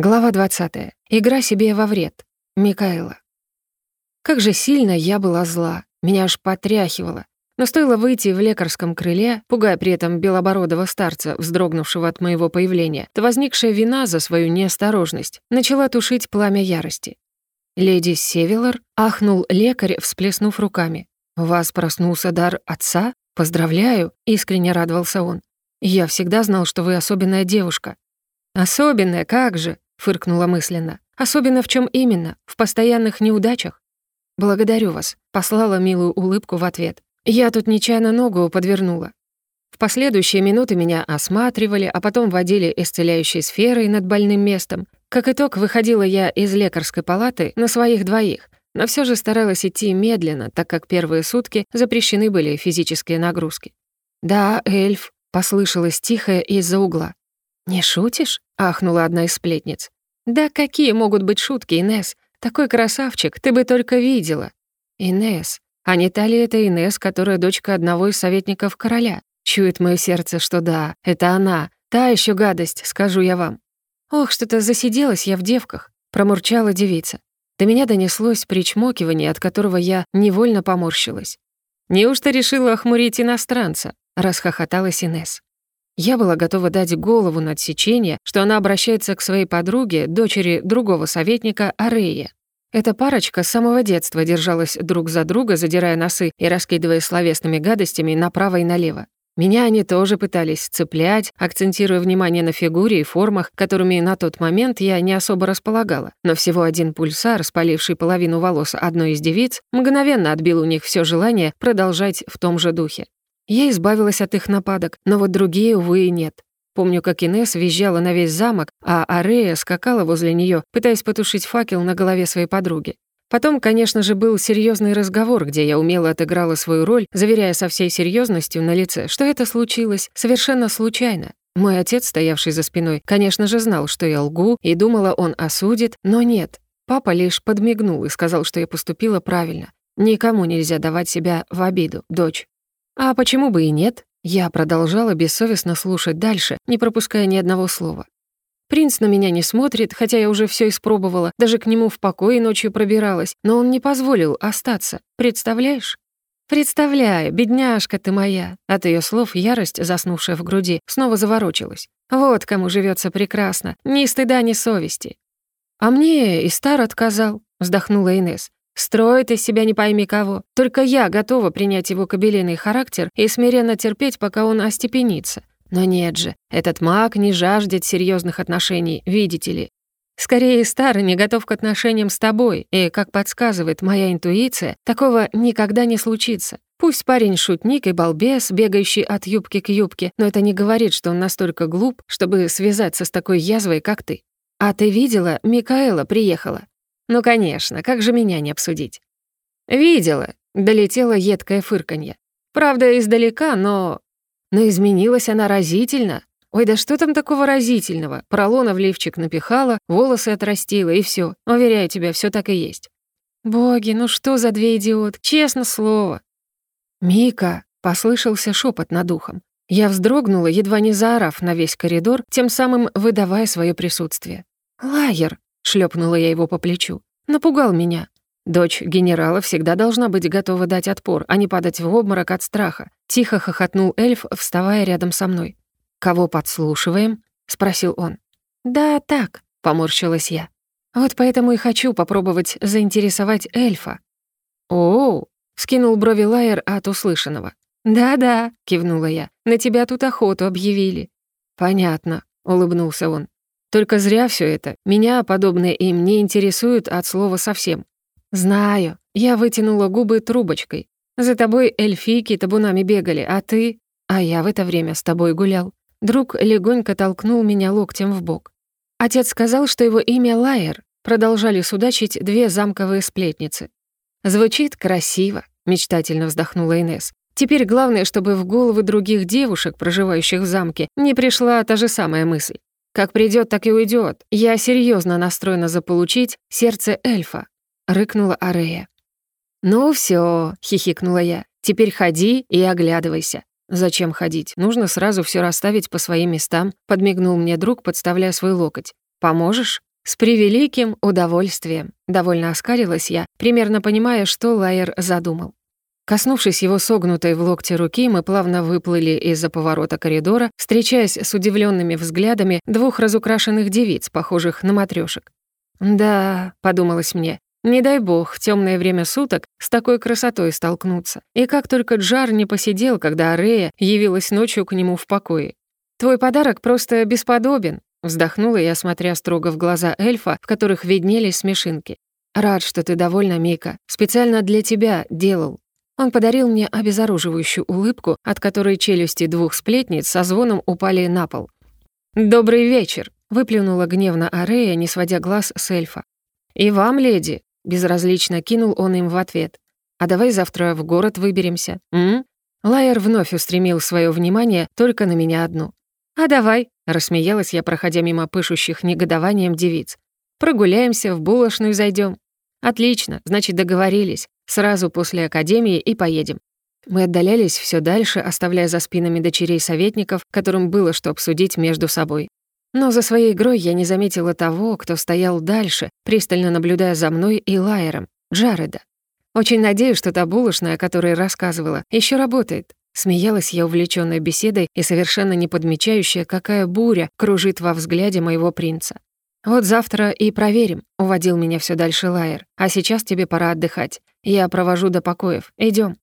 Глава 20. Игра себе во вред. Микаэла. Как же сильно я была зла. Меня аж потряхивало. Но стоило выйти в лекарском крыле, пугая при этом белобородого старца, вздрогнувшего от моего появления, то возникшая вина за свою неосторожность начала тушить пламя ярости. «Леди Севилор?» — ахнул лекарь, всплеснув руками. «У вас проснулся дар отца? Поздравляю!» — искренне радовался он. «Я всегда знал, что вы особенная девушка». «Особенная, как же!» Фыркнула мысленно. Особенно в чем именно? В постоянных неудачах? Благодарю вас, послала милую улыбку в ответ. Я тут нечаянно ногу подвернула. В последующие минуты меня осматривали, а потом водили исцеляющей сферой над больным местом. Как итог, выходила я из лекарской палаты на своих двоих, но все же старалась идти медленно, так как первые сутки запрещены были физические нагрузки. «Да, эльф», — послышалось тихое из-за угла. «Не шутишь?» — ахнула одна из сплетниц. «Да какие могут быть шутки, Инес? Такой красавчик, ты бы только видела». «Инес, а не та ли это Инес, которая дочка одного из советников короля? Чует мое сердце, что да, это она. Та еще гадость, скажу я вам». «Ох, что-то засиделась я в девках», — промурчала девица. До меня донеслось причмокивание, от которого я невольно поморщилась. «Неужто решила охмурить иностранца?» — расхохоталась Инес. Я была готова дать голову на отсечение, что она обращается к своей подруге, дочери другого советника, Арея. Эта парочка с самого детства держалась друг за друга, задирая носы и раскидывая словесными гадостями направо и налево. Меня они тоже пытались цеплять, акцентируя внимание на фигуре и формах, которыми на тот момент я не особо располагала. Но всего один пульсар, спаливший половину волос одной из девиц, мгновенно отбил у них все желание продолжать в том же духе. Я избавилась от их нападок, но вот другие, увы, и нет. Помню, как Инесс визжала на весь замок, а Арея скакала возле нее, пытаясь потушить факел на голове своей подруги. Потом, конечно же, был серьезный разговор, где я умело отыграла свою роль, заверяя со всей серьезностью на лице, что это случилось совершенно случайно. Мой отец, стоявший за спиной, конечно же, знал, что я лгу, и думала, он осудит, но нет. Папа лишь подмигнул и сказал, что я поступила правильно. Никому нельзя давать себя в обиду, дочь. А почему бы и нет? Я продолжала бессовестно слушать дальше, не пропуская ни одного слова. Принц на меня не смотрит, хотя я уже все испробовала, даже к нему в покое ночью пробиралась, но он не позволил остаться. Представляешь? Представляю, бедняжка ты моя. От ее слов ярость, заснувшая в груди, снова заворочилась. Вот кому живется прекрасно, ни стыда, ни совести. А мне и стар отказал, вздохнула Инес. Строит из себя не пойми кого. Только я готова принять его кобелиный характер и смиренно терпеть, пока он остепенится. Но нет же, этот маг не жаждет серьезных отношений, видите ли. Скорее, старый не готов к отношениям с тобой, и, как подсказывает моя интуиция, такого никогда не случится. Пусть парень шутник и балбес, бегающий от юбки к юбке, но это не говорит, что он настолько глуп, чтобы связаться с такой язвой, как ты. А ты видела, Микаэла приехала. Ну, конечно, как же меня не обсудить? Видела, долетело едкое фырканье. Правда, издалека, но... Но изменилась она разительно. Ой, да что там такого разительного? Поролона в лифчик напихала, волосы отрастила, и все. Уверяю тебя, все так и есть. Боги, ну что за две идиот, честно слово. «Мика!» — послышался шепот над ухом. Я вздрогнула, едва не заорав на весь коридор, тем самым выдавая свое присутствие. «Лайер!» Шлепнула я его по плечу. Напугал меня. Дочь генерала всегда должна быть готова дать отпор, а не падать в обморок от страха. Тихо хохотнул эльф, вставая рядом со мной. «Кого подслушиваем?» — спросил он. «Да, так», — поморщилась я. «Вот поэтому и хочу попробовать заинтересовать эльфа». «Оу!» — скинул брови Лайер от услышанного. «Да-да», — кивнула я, — «на тебя тут охоту объявили». «Понятно», — улыбнулся он. Только зря все это. Меня подобные им не интересуют от слова совсем. Знаю. Я вытянула губы трубочкой. За тобой эльфийки табунами бегали, а ты... А я в это время с тобой гулял. Друг легонько толкнул меня локтем в бок. Отец сказал, что его имя Лайер. Продолжали судачить две замковые сплетницы. «Звучит красиво», — мечтательно вздохнула Инес. «Теперь главное, чтобы в головы других девушек, проживающих в замке, не пришла та же самая мысль. Как придет, так и уйдет. Я серьезно настроена заполучить сердце эльфа», — рыкнула Арея. «Ну все, хихикнула я. «Теперь ходи и оглядывайся». «Зачем ходить? Нужно сразу все расставить по своим местам», — подмигнул мне друг, подставляя свой локоть. «Поможешь?» «С превеликим удовольствием», — довольно оскалилась я, примерно понимая, что Лайер задумал. Коснувшись его согнутой в локте руки, мы плавно выплыли из-за поворота коридора, встречаясь с удивленными взглядами двух разукрашенных девиц, похожих на матрёшек. «Да», — подумалось мне, — «не дай бог в темное время суток с такой красотой столкнуться. И как только Джар не посидел, когда Арея явилась ночью к нему в покое. Твой подарок просто бесподобен», — вздохнула я, смотря строго в глаза эльфа, в которых виднелись смешинки. «Рад, что ты довольна, Мика. Специально для тебя делал». Он подарил мне обезоруживающую улыбку, от которой челюсти двух сплетниц со звоном упали на пол. «Добрый вечер», — выплюнула гневно Арея, не сводя глаз с эльфа. «И вам, леди», — безразлично кинул он им в ответ. «А давай завтра в город выберемся, м?» Лайер вновь устремил свое внимание только на меня одну. «А давай», — рассмеялась я, проходя мимо пышущих негодованием девиц. «Прогуляемся, в булочную зайдем. «Отлично, значит, договорились. Сразу после академии и поедем». Мы отдалялись все дальше, оставляя за спинами дочерей советников, которым было что обсудить между собой. Но за своей игрой я не заметила того, кто стоял дальше, пристально наблюдая за мной и Лайером, Джареда. Очень надеюсь, что та булочная, о которой рассказывала, еще работает. Смеялась я увлечённой беседой и совершенно не подмечающая, какая буря кружит во взгляде моего принца. «Вот завтра и проверим», — уводил меня все дальше Лайер. «А сейчас тебе пора отдыхать. Я провожу до покоев. Идем.